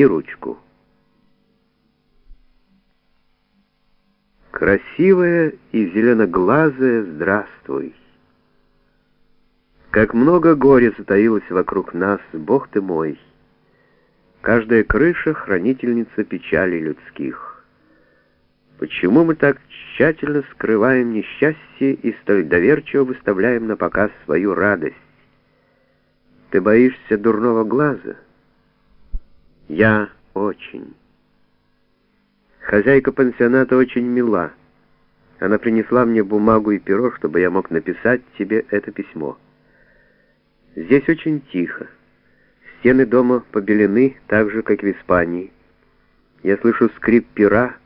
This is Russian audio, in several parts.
и ручку. Красивая и зеленоглазая, здравствуй. Как много горя затаилось вокруг нас, Бог ты мой. Каждая крыша — хранительница печали людских. Почему мы так тщательно скрываем несчастье и столь доверчиво выставляем на показ свою радость? Ты боишься дурного глаза? Я очень. Хозяйка пансионата очень мила. Она принесла мне бумагу и перо, чтобы я мог написать тебе это письмо. Здесь очень тихо. Стены дома побелены так же, как в Испании. Я слышу скрип пера,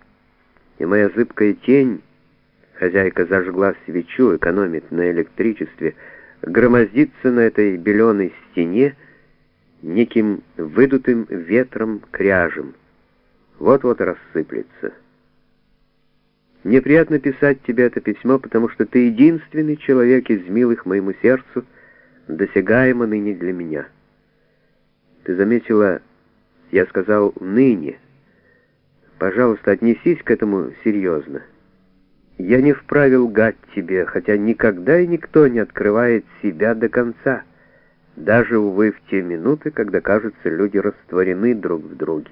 и моя зыбкая тень, хозяйка зажгла свечу, экономит на электричестве, громоздится на этой беленой стене неким выдутым ветром кряжем. Вот-вот рассыплется. Мне приятно писать тебе это письмо, потому что ты единственный человек из милых моему сердцу, досягаемо ныне для меня. Ты заметила, я сказал «ныне». Пожалуйста, отнесись к этому серьезно. Я не вправе лгать тебе, хотя никогда и никто не открывает себя до конца, даже, увы, в те минуты, когда, кажется, люди растворены друг в друге.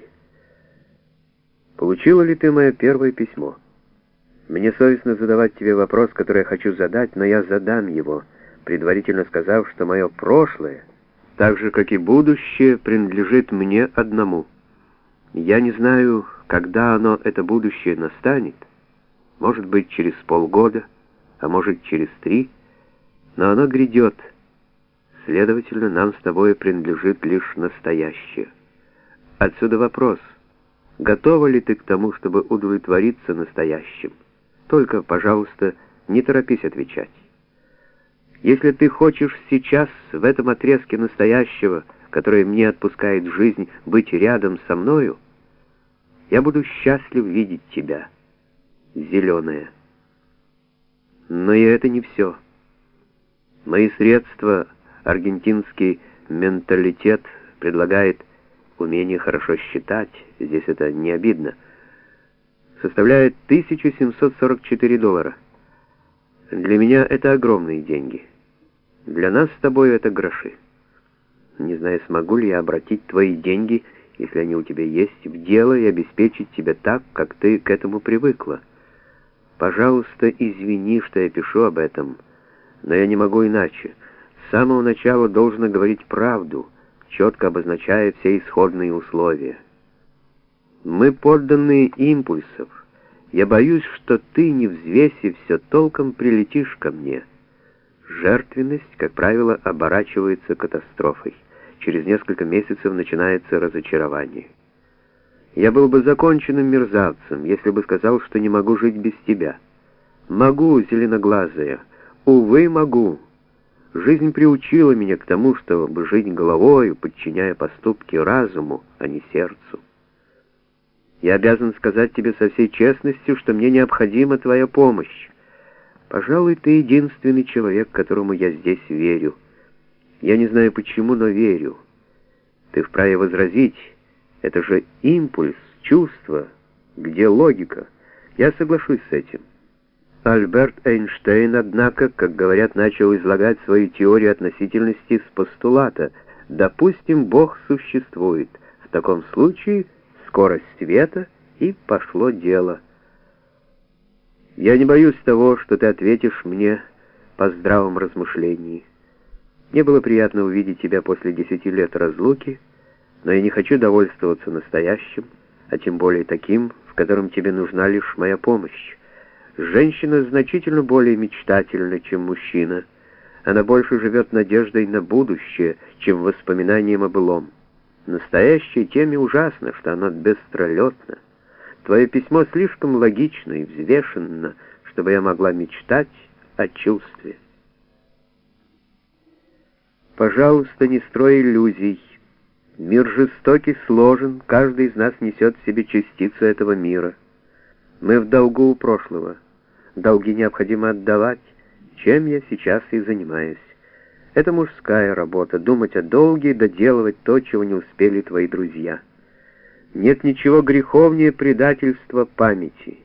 Получила ли ты мое первое письмо? Мне совестно задавать тебе вопрос, который я хочу задать, но я задам его, предварительно сказав, что мое прошлое, так же, как и будущее, принадлежит мне одному. Я не знаю, когда оно, это будущее, настанет, может быть, через полгода, а может, через три, но оно грядет. Следовательно, нам с тобой принадлежит лишь настоящее. Отсюда вопрос, готова ли ты к тому, чтобы удовлетвориться настоящим? Только, пожалуйста, не торопись отвечать. Если ты хочешь сейчас, в этом отрезке настоящего, который мне отпускает жизнь, быть рядом со мною, я буду счастлив видеть тебя» зеленая. Но и это не все. Мои средства, аргентинский менталитет предлагает умение хорошо считать, здесь это не обидно, составляет 1744 доллара. Для меня это огромные деньги. Для нас с тобой это гроши. Не знаю, смогу ли я обратить твои деньги, если они у тебя есть, в дело и обеспечить тебя так, как ты к этому привыкла. Пожалуйста, извини, что я пишу об этом, но я не могу иначе. Самого начала должно говорить правду, четко обозначая все исходные условия. Мы подданные импульсов. Я боюсь, что ты, не взвесив все толком, прилетишь ко мне. Жертвенность, как правило, оборачивается катастрофой. Через несколько месяцев начинается разочарование. Я был бы законченным мерзавцем, если бы сказал, что не могу жить без тебя. Могу, зеленоглазая, увы, могу. Жизнь приучила меня к тому, чтобы жить головою, подчиняя поступки разуму, а не сердцу. Я обязан сказать тебе со всей честностью, что мне необходима твоя помощь. Пожалуй, ты единственный человек, которому я здесь верю. Я не знаю почему, но верю. Ты вправе возразить, это же импульс, чувство, где логика. Я соглашусь с этим. Альберт Эйнштейн, однако, как говорят, начал излагать свою теорию относительности с постулата. Допустим, Бог существует. В таком случае скорость света и пошло дело. Я не боюсь того, что ты ответишь мне по здравом размышлении. Мне было приятно увидеть тебя после десяти лет разлуки, но я не хочу довольствоваться настоящим, а тем более таким, в котором тебе нужна лишь моя помощь. Женщина значительно более мечтательна, чем мужчина. Она больше живет надеждой на будущее, чем воспоминанием о былом. Настоящее теме ужасно, что оно бестролетно. Твое письмо слишком логично и взвешенно, чтобы я могла мечтать о чувстве. Пожалуйста, не строй иллюзий. Мир жестокий, сложен, каждый из нас несет в себе частицу этого мира. Мы в долгу у прошлого. Долги необходимо отдавать, чем я сейчас и занимаюсь. Это мужская работа — думать о долге доделывать то, чего не успели твои друзья. Нет ничего греховнее предательства памяти.